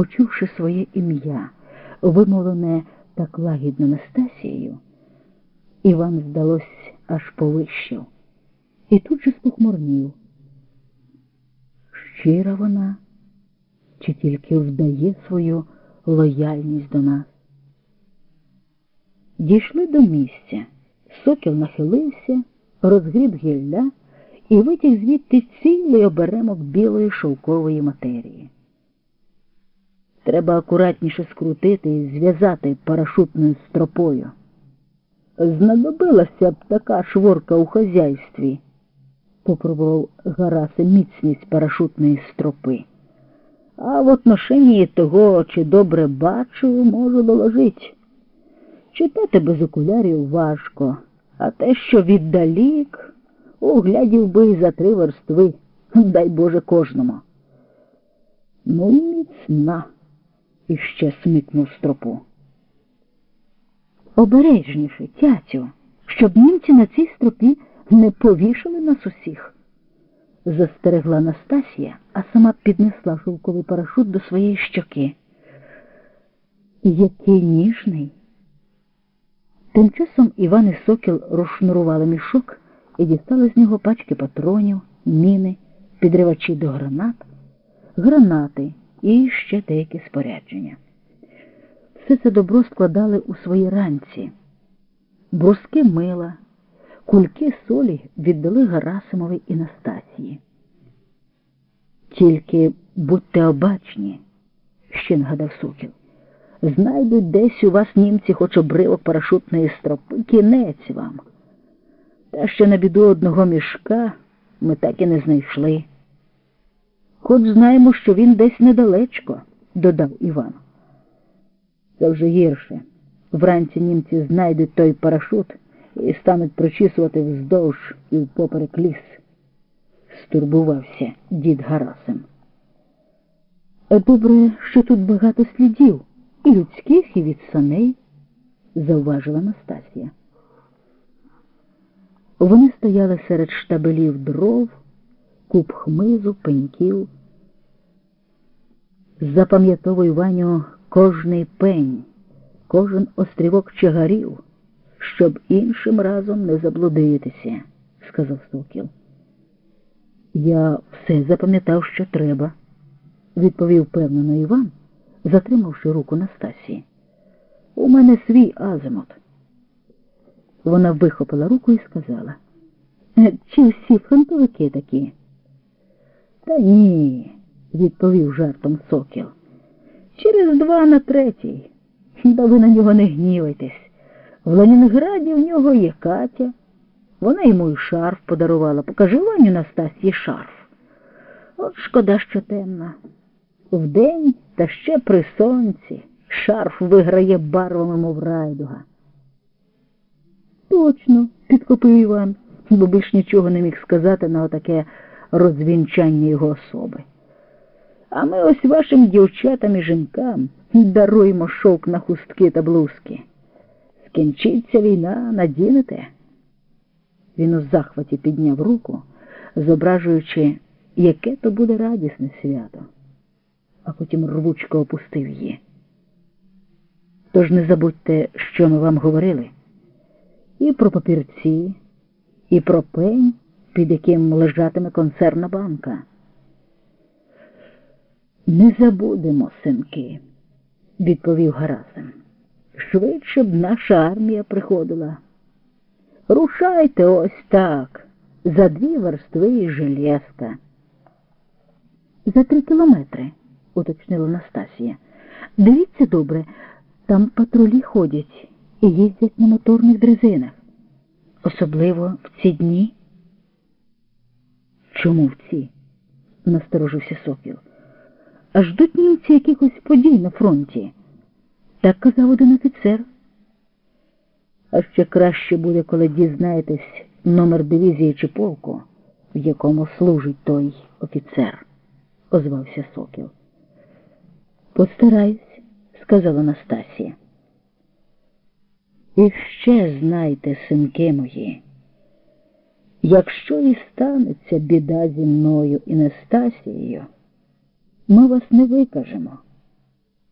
почувши своє ім'я, вимовлене так лагідно Настасією, Іван, здалось, аж повищив, і тут же спохмурнів. Щира вона, чи тільки вдає свою лояльність до нас? Дійшли до місця. Сокіл нахилився, розгріб гілля і витяг звідти цілий оберемок білої шовкової матерії. Треба акуратніше скрутити і зв'язати парашутною стропою. Знадобилася б така шворка у хазяйстві, попробував Гараси міцність парашутної стропи. А в отношенні того, чи добре бачу, можу доложити. Читати без окулярів важко, а те, що віддалік, углядів би за три верстви, дай Боже кожному. Ну, міцна, іще смикнув стропу. Обережніше, тятю, щоб німці на цій стропі не повішали нас усіх, застерегла Настасія, а сама піднесла шовковий парашут до своєї щоки. Який ніжний. Тим часом Іван і Сокіл розшнурували мішок і дістали з нього пачки патронів, міни, підривачі до гранат, гранати і ще деякі спорядження. Все це добро складали у свої ранці. Бруски мила, кульки солі віддали Гарасимові і Настасії. Тільки будьте обачні, ще нагадав Сокіл. Знайдуть десь у вас німці хоч обривок парашутної стропи, кінець вам. Та ще на біду одного мішка ми так і не знайшли. Хоч знаємо, що він десь недалечко, додав Іван. Це вже гірше. Вранці німці знайдуть той парашут і стануть прочісувати вздовж і впоперек ліс. Стурбувався дід Гарасим. Добре, що тут багато слідів, і людських, і від саней, зауважила Настасія. Вони стояли серед штабелів дров, куб хмизу, пеньків. Запам'ятовуй Ваню кожний пень, кожен острівок чагарів, щоб іншим разом не заблудитися, сказав Сокіл. Я все запам'ятав, що треба, відповів певнено Іван, затримавши руку Настасії. У мене свій азимот. Вона вихопила руку і сказала, чи всі фронтовики такі? Та ні, відповів жартом сокіл. Через два на третій. Да ви на нього не гнівайтесь. В Ленінграді в нього є Катя. Вона йому й шарф подарувала. Покажи Ваню Настасії шарф. От шкода, що темна. Вдень та ще при сонці шарф виграє барвами, мов райдуга. Точно, підхопив Іван, бо більш нічого не міг сказати на отаке розвінчання його особи. А ми ось вашим дівчатам і жінкам даруємо шовк на хустки та блузки. Скінчиться війна, надінете. Він у захваті підняв руку, зображуючи, яке то буде радісне свято, а потім рвучко опустив її. Тож не забудьте, що ми вам говорили, і про папірці, і про пень, під яким лежатиме концерна банка. Не забудемо, синки, відповів Гарасим. Швидше б наша армія приходила. Рушайте ось так, за дві верстви і железка. За три кілометри, уточнила Настасія. Дивіться добре, там патрулі ходять і їздять на моторних дрезинах. Особливо в ці дні. Чому в ці? насторожився Сокіл. Ждуть німці якихось подій на фронті. Так казав один офіцер. А ще краще буде, коли дізнаєтесь номер дивізії чи полку, в якому служить той офіцер, озвався Сокіл. Постараюсь, сказала Настасія. І ще знайте, синки мої, якщо і станеться біда зі мною і Настасією, ми вас не викажемо.